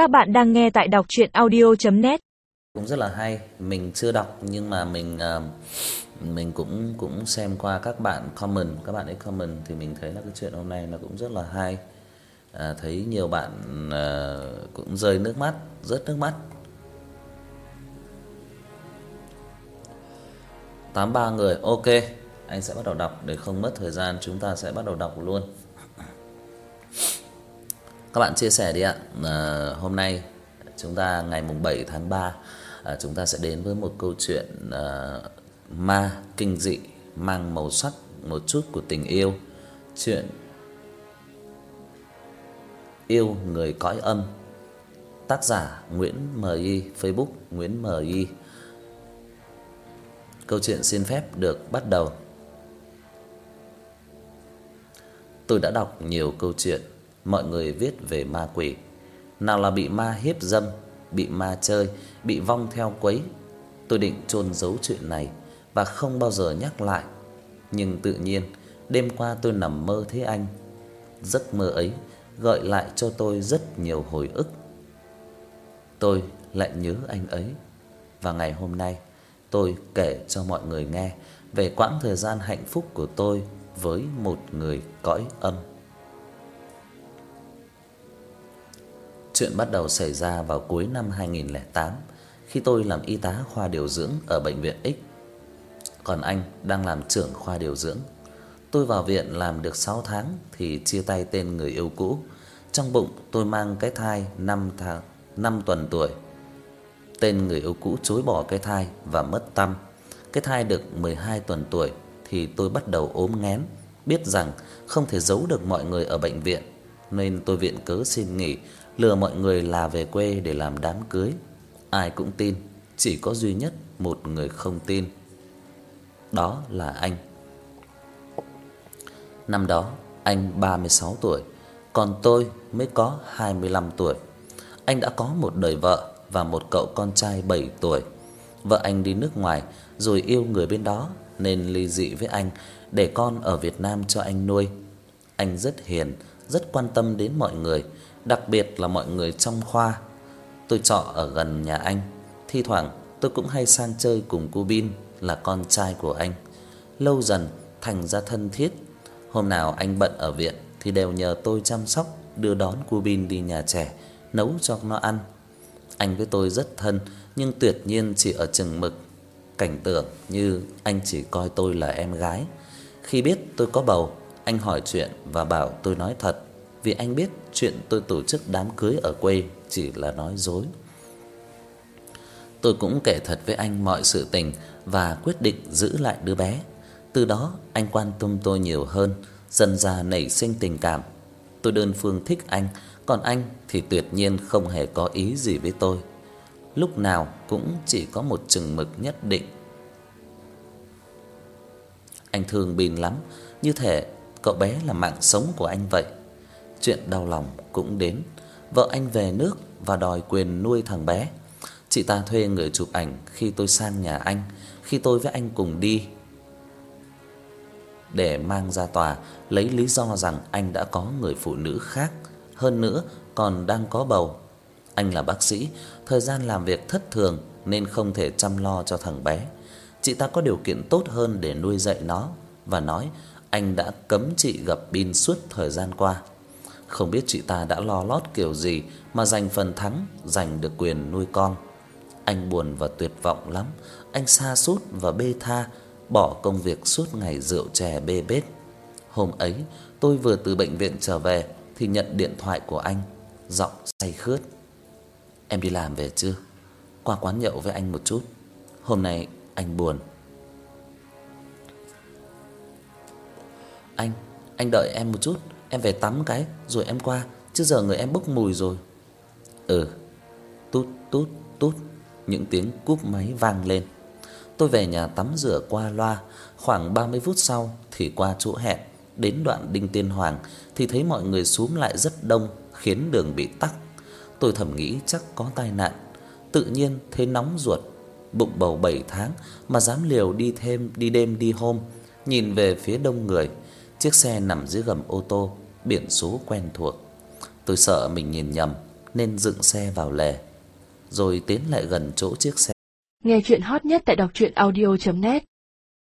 Các bạn đang nghe tại đọc audio net cũng rất là hay. Mình chưa đọc nhưng mà mình ờ, mình cũng cũng xem qua các bạn comment, các bạn ấy comment thì mình thấy là cái chuyện hôm nay nó cũng rất là hay. À, thấy nhiều bạn à, cũng rơi nước mắt, rớt nước mắt. 83 người. Ok, anh sẽ bắt đầu đọc để không mất thời gian, chúng ta sẽ bắt đầu đọc luôn. Các bạn chia sẻ đi ạ. À, hôm nay chúng ta ngày mùng 7 tháng 3 à, ờ, chúng ta sẽ đến với một câu chuyện à, ma kinh dị mang màu sắc một chút của tình yêu. Chuyện Yêu người cõi âm. Tác giả Nguyễn MY, Facebook Nguyễn MY. Câu chuyện xin phép được bắt đầu. Tôi đã đọc nhiều câu chuyện mọi người viết về ma quỷ, nào là bị ma hiếp dâm, bị ma chơi, bị vong theo quấy. Tôi định chôn giấu chuyện này và không bao giờ nhắc lại. Nhưng tự nhiên, đêm qua tôi nằm mơ thấy anh. Giấc mơ ấy gợi lại cho tôi rất nhiều hồi ức. Tôi lại nhớ anh ấy. Và ngày hôm nay, tôi kể cho mọi người nghe về quãng thời gian hạnh phúc của tôi với một người cõi âm. Chuyện bắt đầu xảy ra vào cuối năm 2008 khi tôi làm y tá khoa điều dưỡng ở bệnh viện X. Còn anh đang làm trưởng khoa điều dưỡng. Tôi vào viện làm được 6 tháng thì chia tay tên người yêu cũ. Trong bụng tôi mang cái thai 5 tháng 5 tuần tuổi. Tên người yêu cũ chối bỏ cái thai và mất tâm. Cái thai được 12 tuần tuổi thì tôi bắt đầu ốm nghén, biết rằng không thể giấu được mọi người ở bệnh viện nên tôi viện cớ xin nghỉ lừa mọi người là về quê để làm đám cưới. Ai cũng tin, chỉ có duy nhất một người không tin. Đó là anh. Năm đó anh 36 tuổi, còn tôi mới có 25 tuổi. Anh đã có một đời vợ và một cậu con trai 7 tuổi. Vợ anh đi nước ngoài rồi yêu người bên đó nên ly dị với anh để con ở Việt Nam cho anh nuôi. Anh rất hiền, rất quan tâm đến mọi người đặc biệt là mọi người trong khoa. Tôi trọ ở gần nhà anh, thi thoảng tôi cũng hay sang chơi cùng cô Bin là con trai của anh. Lâu dần thành ra thân thiết. Hôm nào anh bận ở viện thì đều nhờ tôi chăm sóc, đưa đón cô Bin đi nhà trẻ, nấu cho nó ăn. Anh với tôi rất thân nhưng tuyệt nhiên chỉ ở chừng mực. Cảnh tượng như anh chỉ coi tôi là em gái. Khi biết tôi có bầu, anh hỏi chuyện và bảo tôi nói thật vì anh biết chuyện tôi tổ chức đám cưới ở quê chỉ là nói dối. Tôi cũng kể thật với anh mọi sự tình và quyết định giữ lại đứa bé. Từ đó anh quan tâm tôi nhiều hơn, dần dà nảy sinh tình cảm. Tôi đơn phương thích anh, còn anh thì tuyệt nhiên không hề có ý gì với tôi. Lúc nào cũng chỉ có một chừng mực nhất định. Anh thương Bin lắm, như thể cậu bé là mạng sống của anh vậy chuyện đau lòng cũng đến. Vợ anh về nước và đòi quyền nuôi thằng bé. Chị ta thuê người chụp ảnh khi tôi sang nhà anh, khi tôi với anh cùng đi để mang ra tòa lấy lý do rằng anh đã có người phụ nữ khác, hơn nữa còn đang có bầu. Anh là bác sĩ, thời gian làm việc thất thường nên không thể chăm lo cho thằng bé. Chị ta có điều kiện tốt hơn để nuôi dạy nó và nói anh đã cấm chị gặp Bin suốt thời gian qua. Không biết chị ta đã lo lót kiểu gì mà giành phần thắng, giành được quyền nuôi con. Anh buồn và tuyệt vọng lắm, anh sa sút và bê tha, bỏ công việc suốt ngày rượu chè bê bết. Hôm ấy, tôi vừa từ bệnh viện trở về thì nhận điện thoại của anh, giọng say khướt. Em đi làm về chưa? Qua quán nhậu với anh một chút. Hôm nay anh buồn. Anh, anh đợi em một chút, Em về tắm cái rồi em qua, chứ giờ người em bốc mùi rồi. Ừ. Tút tút tút, những tiếng cúp máy vang lên. Tôi về nhà tắm rửa qua loa, khoảng 30 phút sau thì qua chỗ hẹn, đến đoạn Đinh Tiên Hoàng thì thấy mọi người xúm lại rất đông, khiến đường bị tắc. Tôi thầm nghĩ chắc có tai nạn, tự nhiên thấy nóng ruột, bụng bầu 7 tháng mà dám liều đi thêm đi đêm đi hôm, nhìn về phía đông người, chiếc xe nằm dưới gầm ô tô biển số quen thuộc. Tôi sợ mình nhìn nhầm nên dựng xe vào lề, rồi tiến lại gần chỗ chiếc xe. Nghe chuyện hot nhất tại đọc truyện audio net